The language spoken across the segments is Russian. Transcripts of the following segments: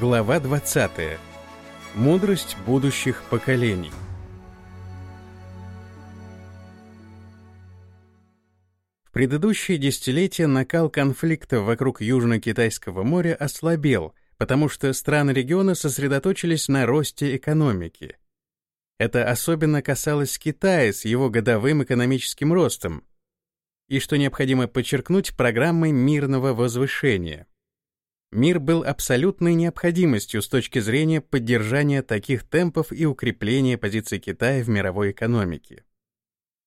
Глава 20. Мудрость будущих поколений. В предыдущие десятилетия накал конфликта вокруг Южно-Китайского моря ослабел, потому что страны региона сосредоточились на росте экономики. Это особенно касалось Китая с его годовым экономическим ростом и, что необходимо подчеркнуть, программой мирного возвышения. Мир был абсолютной необходимостью с точки зрения поддержания таких темпов и укрепления позиций Китая в мировой экономике.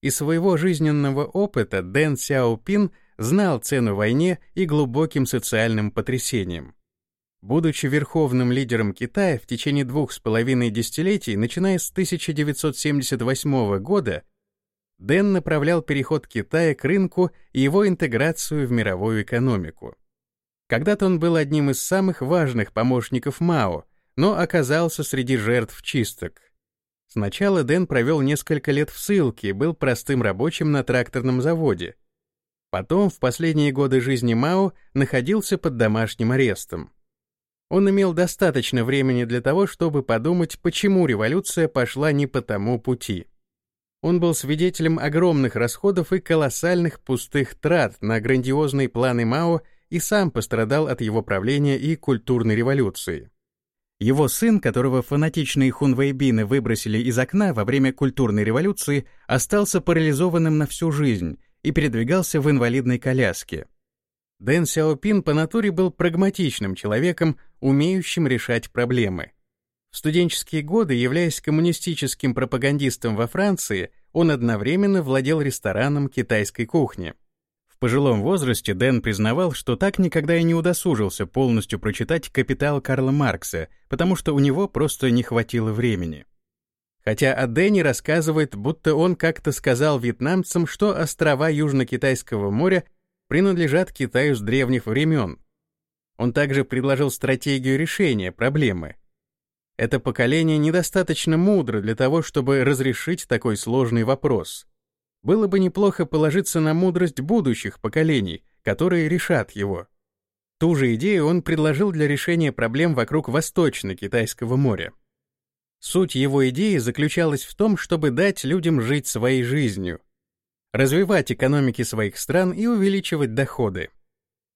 Из своего жизненного опыта Дэн Сяопин знал цену войне и глубоким социальным потрясениям. Будучи верховным лидером Китая в течение двух с половиной десятилетий, начиная с 1978 года, Дэн направлял переход Китая к рынку и его интеграцию в мировую экономику. Когда-то он был одним из самых важных помощников Мао, но оказался среди жертв чисток. Сначала Дэн провел несколько лет в ссылке и был простым рабочим на тракторном заводе. Потом, в последние годы жизни Мао, находился под домашним арестом. Он имел достаточно времени для того, чтобы подумать, почему революция пошла не по тому пути. Он был свидетелем огромных расходов и колоссальных пустых трат на грандиозные планы Мао и сам пострадал от его правления и культурной революции. Его сын, которого фанатичные хунвейбины выбросили из окна во время культурной революции, остался парализованным на всю жизнь и передвигался в инвалидной коляске. Дэн Сяопин по натуре был прагматичным человеком, умеющим решать проблемы. В студенческие годы, являясь коммунистическим пропагандистом во Франции, он одновременно владел рестораном китайской кухни пожилом возрасте Дэн признавал, что так никогда и не удосужился полностью прочитать «Капитал» Карла Маркса, потому что у него просто не хватило времени. Хотя о Дэне рассказывает, будто он как-то сказал вьетнамцам, что острова Южно-Китайского моря принадлежат Китаю с древних времен. Он также предложил стратегию решения проблемы. Это поколение недостаточно мудро для того, чтобы разрешить такой сложный вопрос — было бы неплохо положиться на мудрость будущих поколений, которые решат его. Ту же идею он предложил для решения проблем вокруг Восточно-Китайского моря. Суть его идеи заключалась в том, чтобы дать людям жить своей жизнью, развивать экономики своих стран и увеличивать доходы.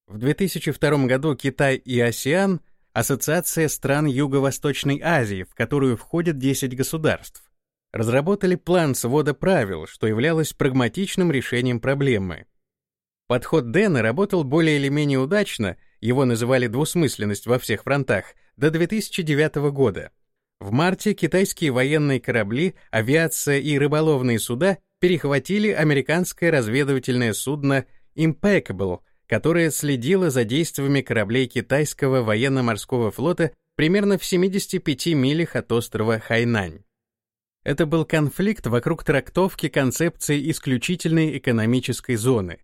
В 2002 году Китай и АСЕАН — Ассоциация стран Юго-Восточной Азии, в которую входят 10 государств разработали план свода правил, что являлось прагматичным решением проблемы. Подход Дэна работал более или менее удачно, его называли двусмысленность во всех фронтах, до 2009 года. В марте китайские военные корабли, авиация и рыболовные суда перехватили американское разведывательное судно Impeccable, которое следило за действиями кораблей китайского военно-морского флота примерно в 75 милях от острова Хайнань. Это был конфликт вокруг трактовки концепции исключительной экономической зоны.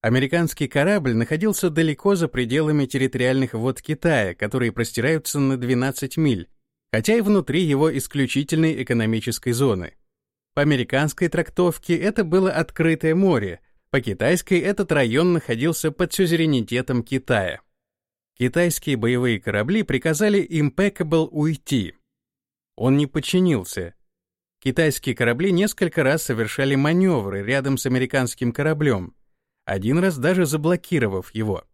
Американский корабль находился далеко за пределами территориальных вод Китая, которые простираются на 12 миль, хотя и внутри его исключительной экономической зоны. По американской трактовке это было открытое море, по китайской этот район находился под сюзеренитетом Китая. Китайские боевые корабли приказали Impeccable уйти. Он не подчинился, Китайские корабли несколько раз совершали маневры рядом с американским кораблем, один раз даже заблокировав его.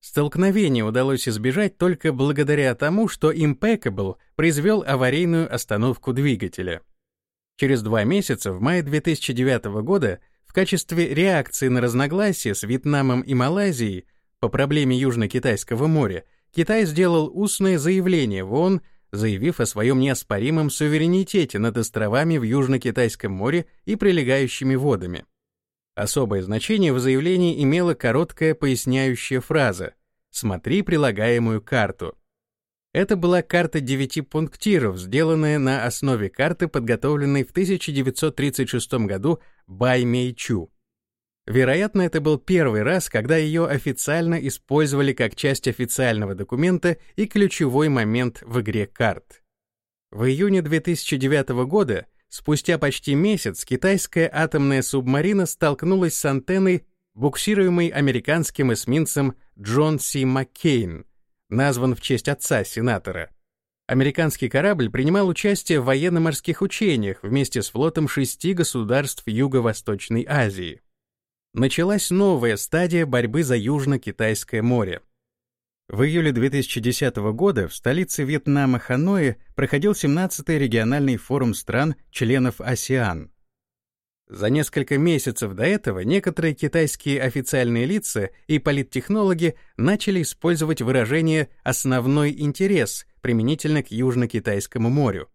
Столкновение удалось избежать только благодаря тому, что Impeccable произвел аварийную остановку двигателя. Через два месяца, в мае 2009 года, в качестве реакции на разногласия с Вьетнамом и Малайзией по проблеме Южно-Китайского моря, Китай сделал устное заявление в ООН заявив о своем неоспоримом суверенитете над островами в Южно-Китайском море и прилегающими водами. Особое значение в заявлении имела короткая поясняющая фраза «Смотри прилагаемую карту». Это была карта девяти пунктиров, сделанная на основе карты, подготовленной в 1936 году Бай Мейчу. Вероятно, это был первый раз, когда ее официально использовали как часть официального документа и ключевой момент в игре карт. В июне 2009 года, спустя почти месяц, китайская атомная субмарина столкнулась с антенной, буксируемой американским эсминцем Джон Си Маккейн назван в честь отца сенатора. Американский корабль принимал участие в военно-морских учениях вместе с флотом шести государств Юго-Восточной Азии. Началась новая стадия борьбы за Южно-Китайское море. В июле 2010 года в столице Вьетнама Ханое проходил 17-й региональный форум стран, членов АСИАН. За несколько месяцев до этого некоторые китайские официальные лица и политтехнологи начали использовать выражение «основной интерес» применительно к Южно-Китайскому морю.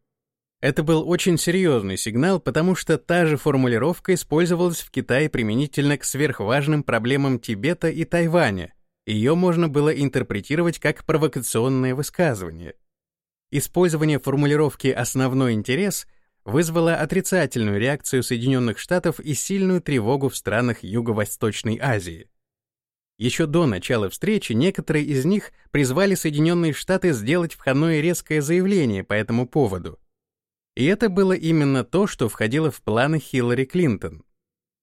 Это был очень серьезный сигнал, потому что та же формулировка использовалась в Китае применительно к сверхважным проблемам Тибета и Тайваня. Ее можно было интерпретировать как провокационное высказывание. Использование формулировки «основной интерес» вызвало отрицательную реакцию Соединенных Штатов и сильную тревогу в странах Юго-Восточной Азии. Еще до начала встречи некоторые из них призвали Соединенные Штаты сделать в Ханое резкое заявление по этому поводу. И это было именно то, что входило в планы Хиллари Клинтон.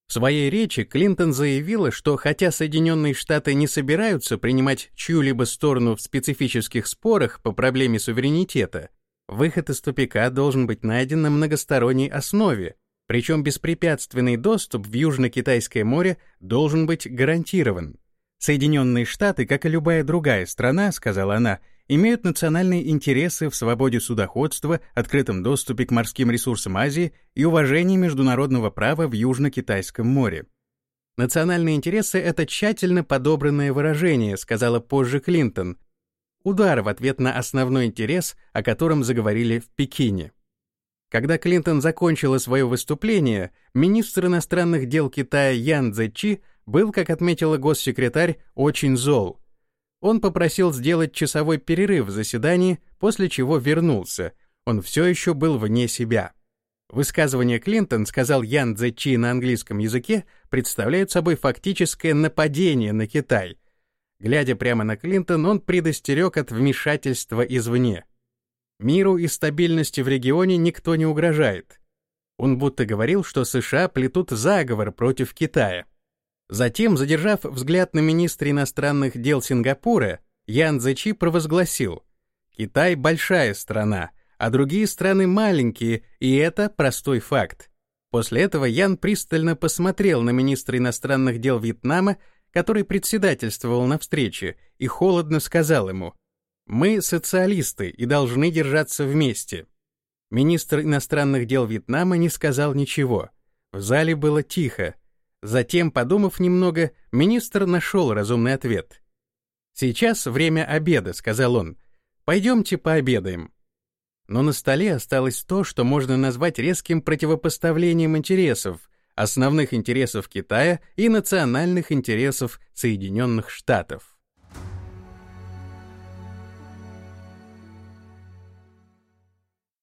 В своей речи Клинтон заявила, что хотя Соединенные Штаты не собираются принимать чью-либо сторону в специфических спорах по проблеме суверенитета, Выход из тупика должен быть найден на многосторонней основе, причем беспрепятственный доступ в Южно-Китайское море должен быть гарантирован. Соединенные Штаты, как и любая другая страна, сказала она, имеют национальные интересы в свободе судоходства, открытом доступе к морским ресурсам Азии и уважении международного права в Южно-Китайском море. Национальные интересы — это тщательно подобранное выражение, сказала позже Клинтон, Удар в ответ на основной интерес, о котором заговорили в Пекине. Когда Клинтон закончила свое выступление, министр иностранных дел Китая Ян Цзэчи был, как отметила госсекретарь, очень зол. Он попросил сделать часовой перерыв в заседании, после чего вернулся. Он все еще был вне себя. Высказывание Клинтон, сказал Ян Цзэчи на английском языке, представляют собой фактическое нападение на Китай — Глядя прямо на Клинтон, он предостерег от вмешательства извне. Миру и стабильности в регионе никто не угрожает. Он будто говорил, что США плетут заговор против Китая. Затем, задержав взгляд на министра иностранных дел Сингапура, Ян Цзэчи провозгласил «Китай — большая страна, а другие страны маленькие, и это простой факт». После этого Ян пристально посмотрел на министра иностранных дел Вьетнама который председательствовал на встрече, и холодно сказал ему, «Мы социалисты и должны держаться вместе». Министр иностранных дел Вьетнама не сказал ничего. В зале было тихо. Затем, подумав немного, министр нашел разумный ответ. «Сейчас время обеда», — сказал он. «Пойдемте пообедаем». Но на столе осталось то, что можно назвать резким противопоставлением интересов, основных интересов Китая и национальных интересов Соединенных Штатов.